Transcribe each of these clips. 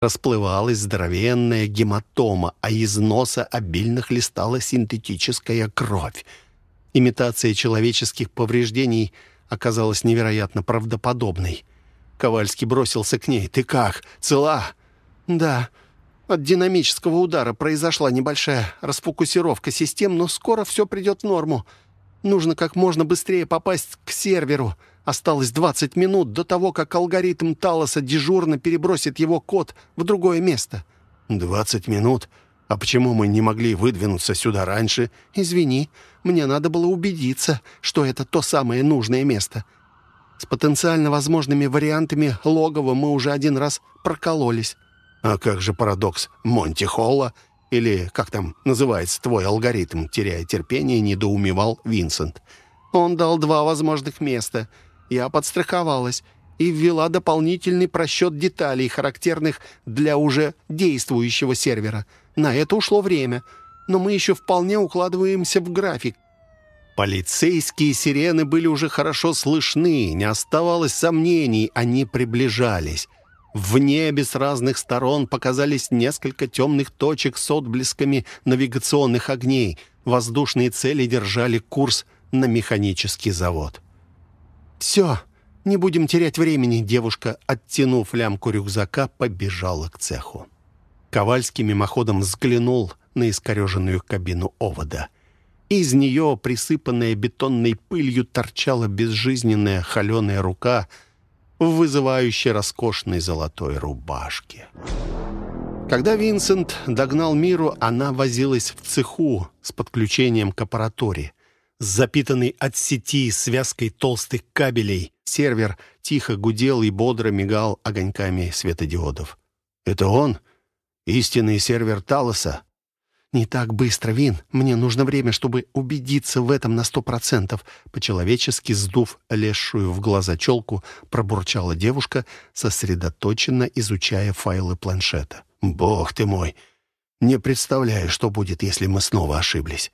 расплывалась здоровенная гематома, а из носа обильно хлестала синтетическая кровь. Имитация человеческих повреждений оказалась невероятно правдоподобной. Ковальский бросился к ней. «Ты как? Цела?» «Да. От динамического удара произошла небольшая расфокусировка систем, но скоро все придет в норму. Нужно как можно быстрее попасть к серверу. Осталось 20 минут до того, как алгоритм Талоса дежурно перебросит его код в другое место». «20 минут? А почему мы не могли выдвинуться сюда раньше?» «Извини, мне надо было убедиться, что это то самое нужное место. С потенциально возможными вариантами логова мы уже один раз прокололись». «А как же парадокс Монти Холла?» Или как там называется твой алгоритм?» Теряя терпение, недоумевал Винсент. «Он дал два возможных места. Я подстраховалась и ввела дополнительный просчет деталей, характерных для уже действующего сервера. На это ушло время, но мы еще вполне укладываемся в график. Полицейские сирены были уже хорошо слышны, не оставалось сомнений, они приближались. В небе с разных сторон показались несколько темных точек с отблесками навигационных огней. Воздушные цели держали курс на механический завод. «Все, не будем терять времени», — девушка, оттянув лямку рюкзака, побежала к цеху. Ковальский мимоходом взглянул на искореженную кабину овода. Из нее, присыпанная бетонной пылью, торчала безжизненная холеная рука — в вызывающей роскошной золотой рубашке. Когда Винсент догнал Миру, она возилась в цеху с подключением к аппаратуре. С запитанной от сети связкой толстых кабелей сервер тихо гудел и бодро мигал огоньками светодиодов. «Это он? Истинный сервер Талоса?» «Не так быстро, Вин. Мне нужно время, чтобы убедиться в этом на сто процентов». По-человечески сдув лезшую в глаза челку, пробурчала девушка, сосредоточенно изучая файлы планшета. «Бог ты мой! Не представляю, что будет, если мы снова ошиблись.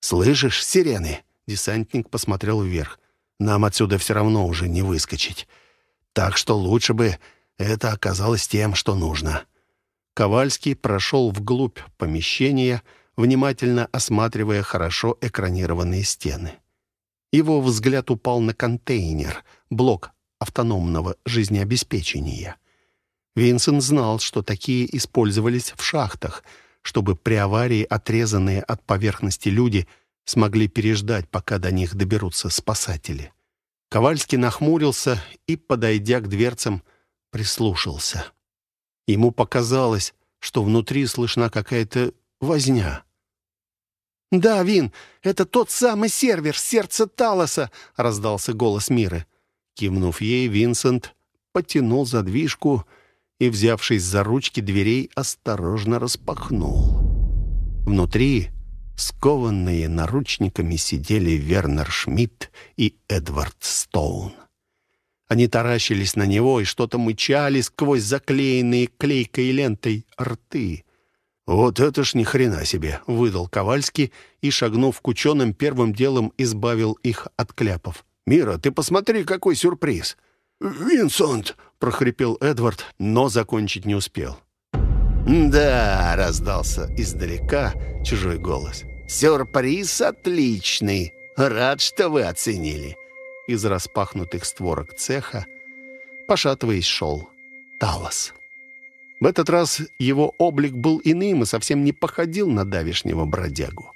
Слышишь, сирены?» Десантник посмотрел вверх. «Нам отсюда все равно уже не выскочить. Так что лучше бы это оказалось тем, что нужно». Ковальский прошел вглубь помещения, внимательно осматривая хорошо экранированные стены. Его взгляд упал на контейнер, блок автономного жизнеобеспечения. Винсент знал, что такие использовались в шахтах, чтобы при аварии отрезанные от поверхности люди смогли переждать, пока до них доберутся спасатели. Ковальский нахмурился и, подойдя к дверцам, прислушался. Ему показалось, что внутри слышна какая-то возня. «Да, Вин, это тот самый сервер, сердце Талоса!» — раздался голос Миры. Кивнув ей, Винсент потянул задвижку и, взявшись за ручки дверей, осторожно распахнул. Внутри, скованные наручниками, сидели Вернер Шмидт и Эдвард Стоун. Они таращились на него и что-то мычали сквозь заклеенные клейкой лентой рты. «Вот это ж ни хрена себе!» — выдал Ковальский и, шагнув к ученым, первым делом избавил их от кляпов. «Мира, ты посмотри, какой сюрприз!» «Винсент!» — прохрипел Эдвард, но закончить не успел. «Да!» — раздался издалека чужой голос. «Сюрприз отличный! Рад, что вы оценили!» Из распахнутых створок цеха, пошатываясь, шел Талос. В этот раз его облик был иным и совсем не походил на давишнего бродягу.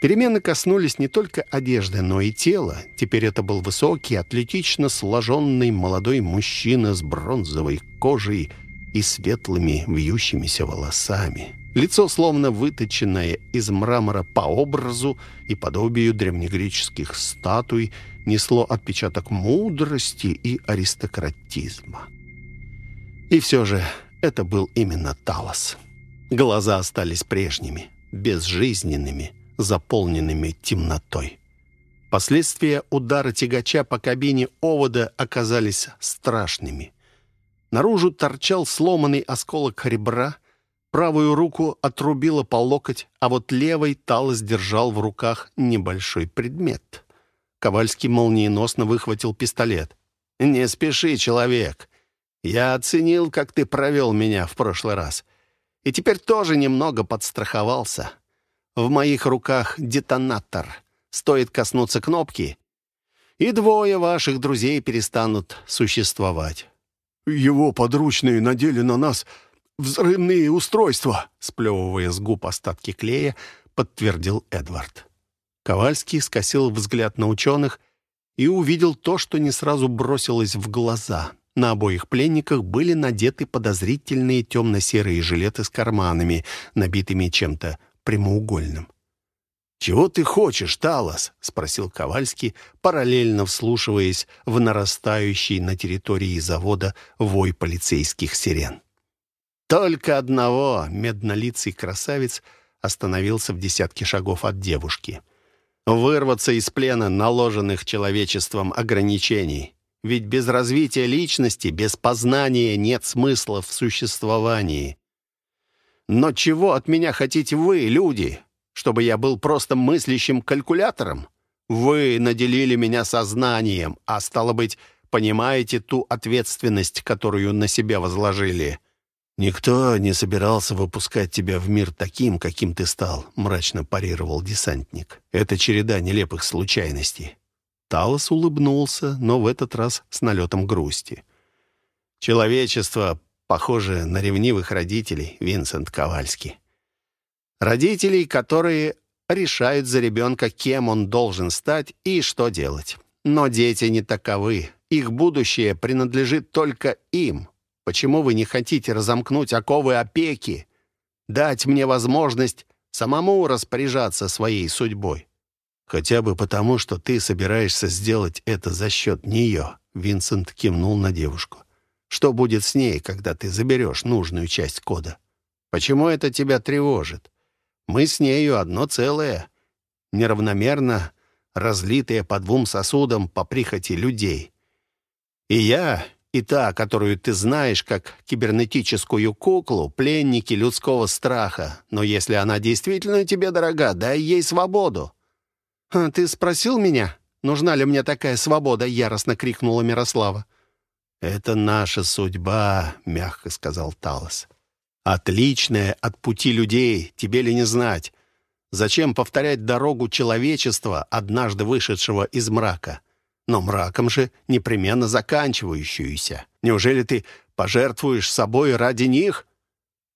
Перемены коснулись не только одежды, но и тела. Теперь это был высокий, атлетично сложенный молодой мужчина с бронзовой кожей и светлыми вьющимися волосами. Лицо, словно выточенное из мрамора по образу и подобию древнегреческих статуй, несло отпечаток мудрости и аристократизма. И все же это был именно Талос. Глаза остались прежними, безжизненными, заполненными темнотой. Последствия удара тягача по кабине овода оказались страшными. Наружу торчал сломанный осколок ребра, правую руку отрубило по локоть, а вот левой Талос держал в руках небольшой предмет — Ковальский молниеносно выхватил пистолет. «Не спеши, человек. Я оценил, как ты провел меня в прошлый раз. И теперь тоже немного подстраховался. В моих руках детонатор. Стоит коснуться кнопки, и двое ваших друзей перестанут существовать. «Его подручные надели на нас взрывные устройства», сплевывая с губ остатки клея, подтвердил Эдвард. Ковальский скосил взгляд на ученых и увидел то, что не сразу бросилось в глаза. На обоих пленниках были надеты подозрительные темно-серые жилеты с карманами, набитыми чем-то прямоугольным. «Чего ты хочешь, Талос?» — спросил Ковальский, параллельно вслушиваясь в нарастающий на территории завода вой полицейских сирен. Только одного меднолицый красавец остановился в десятке шагов от девушки. Вырваться из плена наложенных человечеством ограничений. Ведь без развития личности, без познания нет смысла в существовании. Но чего от меня хотите вы, люди? Чтобы я был просто мыслящим калькулятором? Вы наделили меня сознанием, а стало быть, понимаете ту ответственность, которую на себя возложили. «Никто не собирался выпускать тебя в мир таким, каким ты стал», — мрачно парировал десантник. «Это череда нелепых случайностей». Талос улыбнулся, но в этот раз с налетом грусти. «Человечество похоже на ревнивых родителей, Винсент Ковальский. Родителей, которые решают за ребенка, кем он должен стать и что делать. Но дети не таковы. Их будущее принадлежит только им. Почему вы не хотите разомкнуть оковы опеки? Дать мне возможность самому распоряжаться своей судьбой. Хотя бы потому, что ты собираешься сделать это за счет нее. Винсент кивнул на девушку. Что будет с ней, когда ты заберешь нужную часть кода? Почему это тебя тревожит? Мы с нею одно целое, неравномерно разлитое по двум сосудам по прихоти людей. И я, и та, которую ты знаешь как кибернетическую куклу, пленники людского страха. Но если она действительно тебе дорога, дай ей свободу». «А «Ты спросил меня, нужна ли мне такая свобода?» — яростно крикнула Мирослава. «Это наша судьба», — мягко сказал Талос. «Отличная от пути людей, тебе ли не знать? Зачем повторять дорогу человечества, однажды вышедшего из мрака? но мраком же непременно заканчивающуюся. Неужели ты пожертвуешь собой ради них?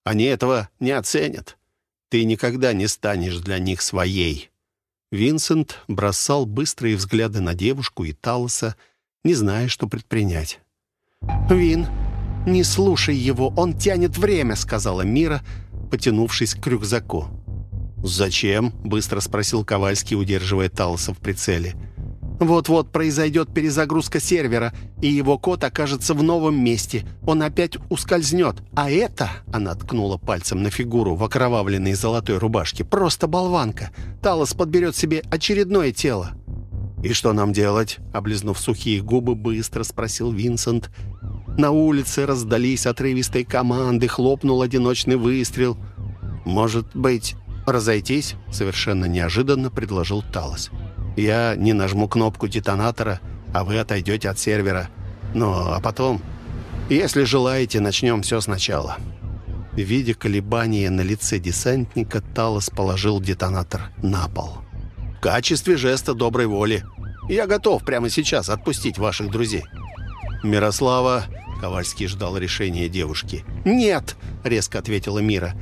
Они этого не оценят. Ты никогда не станешь для них своей». Винсент бросал быстрые взгляды на девушку и Талоса, не зная, что предпринять. «Вин, не слушай его, он тянет время», — сказала Мира, потянувшись к рюкзаку. «Зачем?» — быстро спросил Ковальский, удерживая Талоса в прицеле. Вот-вот произойдет перезагрузка сервера, и его код окажется в новом месте. Он опять ускользнет. А это, она ткнула пальцем на фигуру в окровавленной золотой рубашке, просто болванка. Талос подберет себе очередное тело. «И что нам делать?» — облизнув сухие губы, быстро спросил Винсент. На улице раздались отрывистые команды, хлопнул одиночный выстрел. «Может быть, разойтись?» — совершенно неожиданно предложил Талос. Я не нажму кнопку детонатора, а вы отойдете от сервера. Ну, а потом, если желаете, начнем все сначала». Видя колебания на лице десантника, Талос положил детонатор на пол. «В качестве жеста доброй воли. Я готов прямо сейчас отпустить ваших друзей». «Мирослава...» — Ковальский ждал решения девушки. «Нет!» — резко ответила Мира.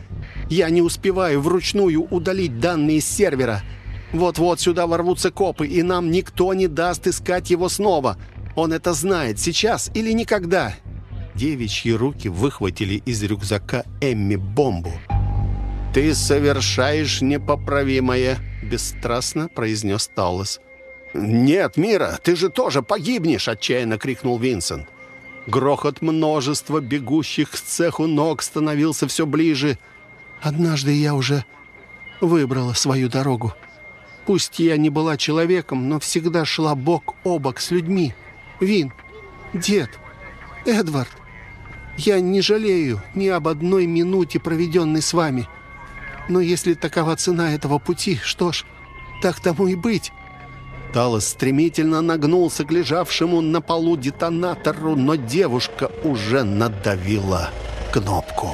«Я не успеваю вручную удалить данные с сервера. Вот-вот сюда ворвутся копы, и нам никто не даст искать его снова. Он это знает, сейчас или никогда». Девичьи руки выхватили из рюкзака Эмми бомбу. «Ты совершаешь непоправимое», — бесстрастно произнес Таулес. «Нет, Мира, ты же тоже погибнешь!» — отчаянно крикнул Винсент. Грохот множества бегущих к цеху ног становился все ближе. «Однажды я уже выбрала свою дорогу», Пусть я не была человеком, но всегда шла бок о бок с людьми. Вин, дед, Эдвард, я не жалею ни об одной минуте, проведенной с вами. Но если такова цена этого пути, что ж, так тому и быть. Талос стремительно нагнулся к лежавшему на полу детонатору, но девушка уже надавила кнопку.